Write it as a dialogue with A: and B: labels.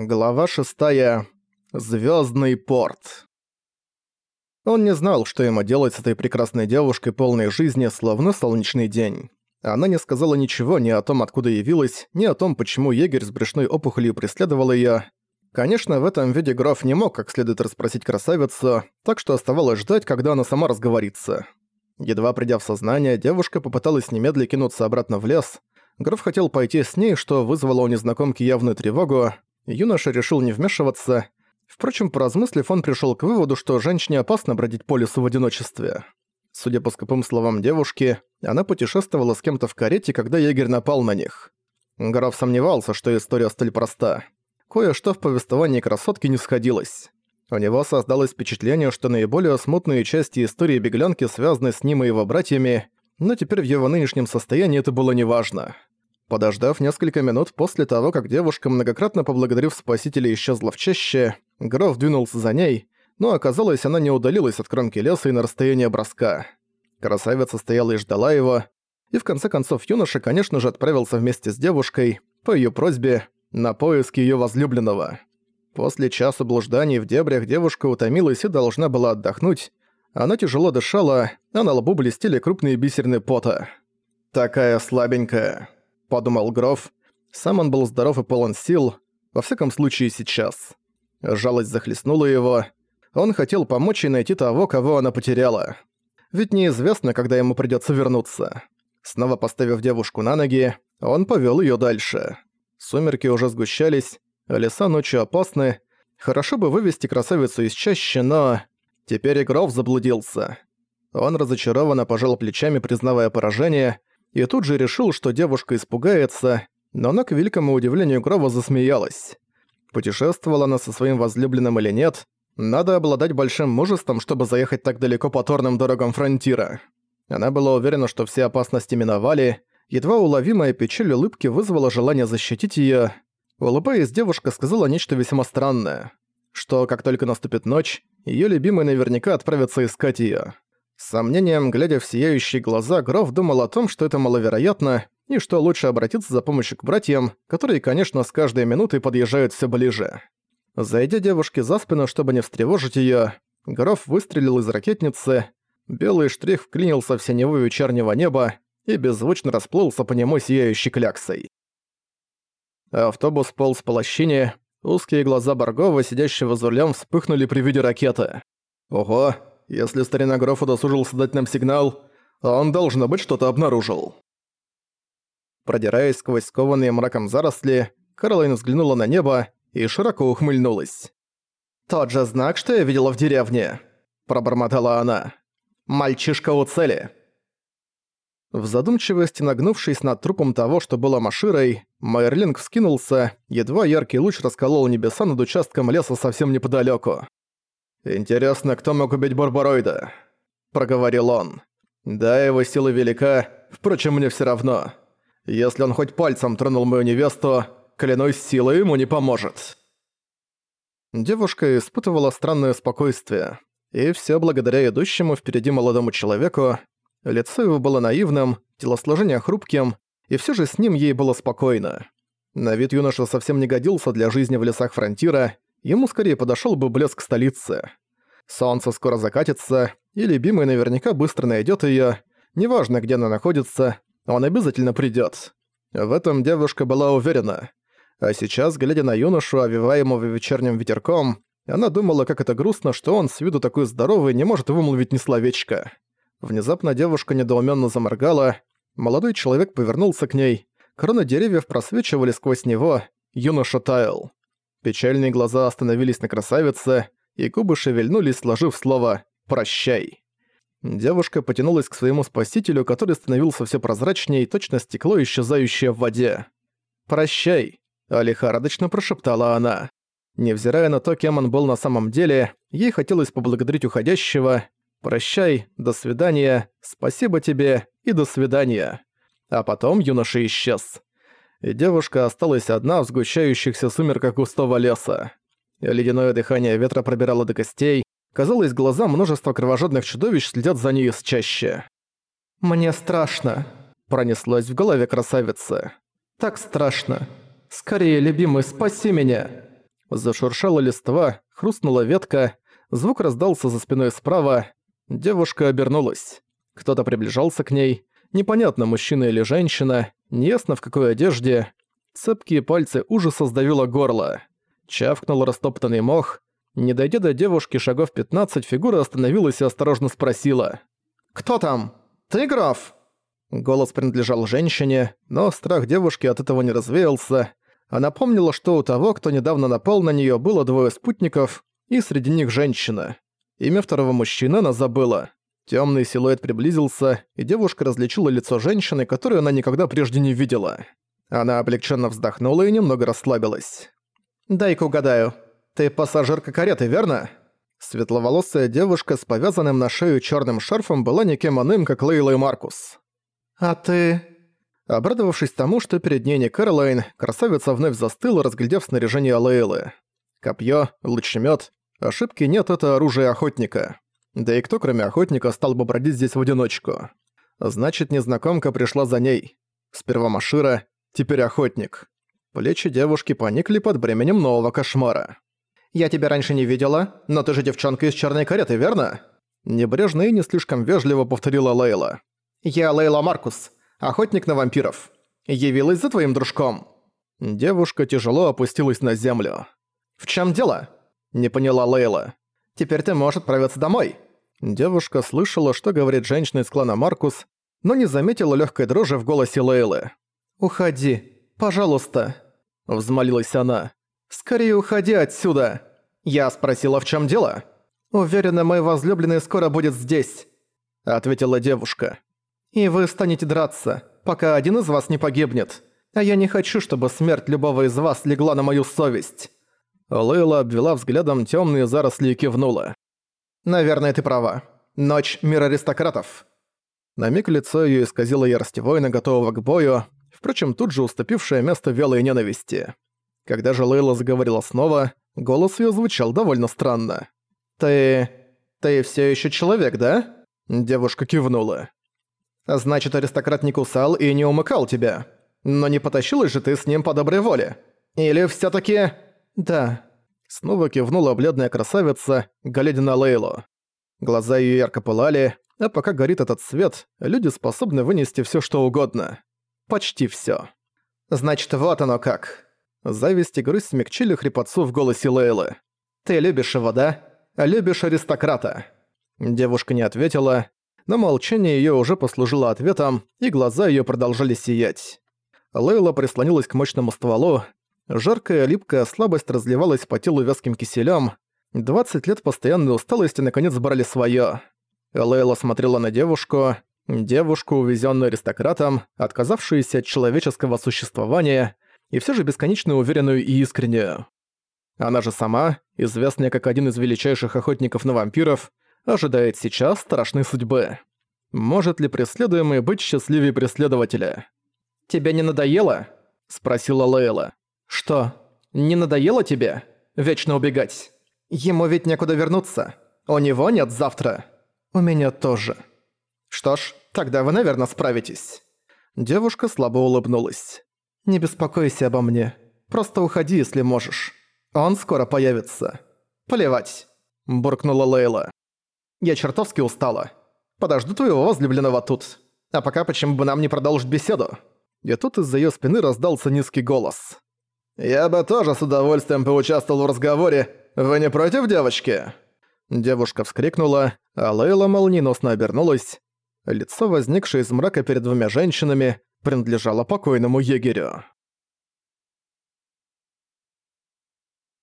A: Глава шестая. Звездный порт. Он не знал, что ему делать с этой прекрасной девушкой полной жизни, словно солнечный день. Она не сказала ничего ни о том, откуда явилась, ни о том, почему егерь с брюшной опухолью преследовал её. Конечно, в этом виде граф не мог как следует расспросить красавицу, так что оставалось ждать, когда она сама разговорится. Едва придя в сознание, девушка попыталась немедленно кинуться обратно в лес. Граф хотел пойти с ней, что вызвало у незнакомки явную тревогу, юноша решил не вмешиваться. Впрочем, поразмыслив, он пришел к выводу, что женщине опасно бродить по лесу в одиночестве. Судя по скупым словам девушки, она путешествовала с кем-то в карете, когда егерь напал на них. Граф сомневался, что история столь проста. Кое-что в повествовании красотки не сходилось. У него создалось впечатление, что наиболее смутные части истории беглянки связаны с ним и его братьями, но теперь в его нынешнем состоянии это было неважно. Подождав несколько минут после того, как девушка, многократно поблагодарив спасителя, исчезла в чаще, Гроф двинулся за ней, но оказалось, она не удалилась от кромки леса и на расстояние броска. Красавица стояла и ждала его, и в конце концов юноша, конечно же, отправился вместе с девушкой, по ее просьбе, на поиски ее возлюбленного. После часа блужданий в дебрях девушка утомилась и должна была отдохнуть. Она тяжело дышала, а на лбу блестели крупные бисерные пота. «Такая слабенькая», — подумал Гроф. Сам он был здоров и полон сил, во всяком случае сейчас. Жалость захлестнула его. Он хотел помочь ей найти того, кого она потеряла. Ведь неизвестно, когда ему придётся вернуться. Снова поставив девушку на ноги, он повёл её дальше. Сумерки уже сгущались, леса ночью опасны. Хорошо бы вывести красавицу из чащи, но... Теперь Игров заблудился. Он разочарованно пожал плечами, признавая поражение, и тут же решил, что девушка испугается, но она, к великому удивлению Грова, засмеялась. Путешествовала она со своим возлюбленным или нет, надо обладать большим мужеством, чтобы заехать так далеко по торным дорогам фронтира. Она была уверена, что все опасности миновали, едва уловимая печаль улыбки вызвала желание защитить её. Улыбаясь, девушка сказала нечто весьма странное, что как только наступит ночь, её любимый наверняка отправится искать её. С сомнением, глядя в сияющие глаза, Гроф думал о том, что это маловероятно, и что лучше обратиться за помощью к братьям, которые, конечно, с каждой минутой подъезжают все ближе. Зайдя девушке за спину, чтобы не встревожить её, Гроф выстрелил из ракетницы, белый штрих вклинился в синеву вечернего неба и беззвучно расплылся по нему сияющей кляксой. Автобус полз по лощине, узкие глаза Баргова, сидящего за рулем, вспыхнули при виде ракеты. «Ого, если старина Гроф удосужился дать нам сигнал, он, должно быть, что-то обнаружил. Продираясь сквозь скованные мраком заросли, Каролайн взглянула на небо и широко ухмыльнулась. «Тот же знак, что я видела в деревне», – пробормотала она. «Мальчишка у цели». В задумчивости, нагнувшись над трупом того, что было Маширой, Майерлинг вскинулся, едва яркий луч расколол небеса над участком леса совсем неподалёку. «Интересно, кто мог убить Барбароида?» – проговорил он. «Да, его сила велика, впрочем, мне всё равно. Если он хоть пальцем тронул мою невесту, клянусь, сила ему не поможет». Девушка испытывала странное спокойствие. И всё благодаря идущему впереди молодому человеку. Лицо его было наивным, телосложение хрупким, и всё же с ним ей было спокойно. На вид юноша совсем не годился для жизни в лесах Фронтира, ему скорее подошёл бы блеск столицы. Солнце скоро закатится, и любимый наверняка быстро найдёт её. Неважно, где она находится, он обязательно придёт. В этом девушка была уверена. А сейчас, глядя на юношу, овиваемого вечерним ветерком, она думала, как это грустно, что он с виду такой здоровый не может вымолвить ни словечко. Внезапно девушка недоуменно заморгала, молодой человек повернулся к ней, кроны деревьев просвечивали сквозь него, юноша таял. Печальные глаза остановились на красавице, и губы шевельнулись, сложив слово «прощай». Девушка потянулась к своему спасителю, который становился все прозрачнее, точно стекло, исчезающее в воде. «Прощай», — лихорадочно прошептала она. Невзирая на то, кем он был на самом деле, ей хотелось поблагодарить уходящего. «Прощай, до свидания, спасибо тебе и до свидания». А потом юноша исчез и девушка осталась одна в сгущающихся сумерках густого леса. Ледяное дыхание ветра пробирало до костей, казалось, глаза множества кровожадных чудовищ следят за ней из чаще. «Мне страшно», — пронеслось в голове красавицы. «Так страшно. Скорее, любимый, спаси меня!» Зашуршала листва, хрустнула ветка, звук раздался за спиной справа. Девушка обернулась. Кто-то приближался к ней. Непонятно, мужчина или женщина, неясно в какой одежде. Цепкие пальцы ужаса сдавило горло. Чавкнул растоптанный мох. Не дойдя до девушки шагов 15, фигура остановилась и осторожно спросила. «Кто там? Ты, граф?» Голос принадлежал женщине, но страх девушки от этого не развеялся. Она помнила, что у того, кто недавно напал на неё, было двое спутников, и среди них женщина. Имя второго мужчины она забыла. Тёмный силуэт приблизился, и девушка различила лицо женщины, которую она никогда прежде не видела. Она облегченно вздохнула и немного расслабилась. «Дай-ка угадаю. Ты пассажирка кареты, верно?» Светловолосая девушка с повязанным на шею чёрным шарфом была никем иным, как Лейла и Маркус. «А ты...» Обрадовавшись тому, что перед ней не Кэролайн, красавица вновь застыла, разглядев снаряжение Лейлы. Копье, лучемет. Ошибки нет, это оружие охотника. Да и кто, кроме охотника, стал бы бродить здесь в одиночку? Значит, незнакомка пришла за ней. Сперва Машира, теперь охотник. Плечи девушки поникли под бременем нового кошмара. «Я тебя раньше не видела, но ты же девчонка из черной кареты, верно?» Небрежно и не слишком вежливо повторила Лейла. «Я Лейла Маркус, охотник на вампиров. Явилась за твоим дружком». Девушка тяжело опустилась на землю. «В чем дело?» Не поняла Лейла. «Теперь ты можешь отправиться домой». Девушка слышала, что говорит женщина из клана Маркус, но не заметила легкой дрожи в голосе Лейлы. «Уходи, пожалуйста», — взмолилась она. «Скорее уходи отсюда!» Я спросила, в чем дело. «Уверена, мой возлюбленный скоро будет здесь», — ответила девушка. «И вы станете драться, пока один из вас не погибнет. А я не хочу, чтобы смерть любого из вас легла на мою совесть». Лейла обвела взглядом темные заросли и кивнула. «Наверное, ты права. Ночь мир аристократов». На миг лицо ее исказило ярость воина, готового к бою, впрочем, тут же уступившее место велой ненависти. Когда же Лейла заговорила снова, голос ее звучал довольно странно. «Ты... ты все еще человек, да?» Девушка кивнула. «Значит, аристократ не кусал и не умыкал тебя. Но не потащилась же ты с ним по доброй воле. Или все таки «Да». Снова кивнула бледная красавица, глядя на Лейлу. Глаза её ярко пылали, а пока горит этот свет, люди способны вынести всё что угодно. Почти всё. «Значит, вот оно как». Зависть и грусть смягчили хрипотцу в голосе Лейлы. «Ты любишь его, да? Любишь аристократа?» Девушка не ответила, но молчание её уже послужило ответом, и глаза её продолжали сиять. Лейла прислонилась к мощному стволу, Жаркая липкая слабость разливалась по телу вязким киселем. 20 лет постоянной усталости наконец брали свое. Лейла смотрела на девушку, девушку, увезенную аристократом, отказавшуюся от человеческого существования, и все же бесконечно уверенную и искреннюю. Она же сама, известная как один из величайших охотников на вампиров, ожидает сейчас страшной судьбы. Может ли преследуемый быть счастливее преследователя? «Тебе не надоело?» – спросила Лейла. «Что, не надоело тебе? Вечно убегать? Ему ведь некуда вернуться. У него нет завтра. У меня тоже. Что ж, тогда вы, наверное, справитесь». Девушка слабо улыбнулась. «Не беспокойся обо мне. Просто уходи, если можешь. Он скоро появится. Плевать», – буркнула Лейла. «Я чертовски устала. Подожду твоего возлюбленного тут. А пока почему бы нам не продолжить беседу?» И тут из-за её спины раздался низкий голос. «Я бы тоже с удовольствием поучаствовал в разговоре. Вы не против, девочки?» Девушка вскрикнула, а Лейла молниеносно обернулась. Лицо, возникшее из мрака перед двумя женщинами, принадлежало покойному егерю.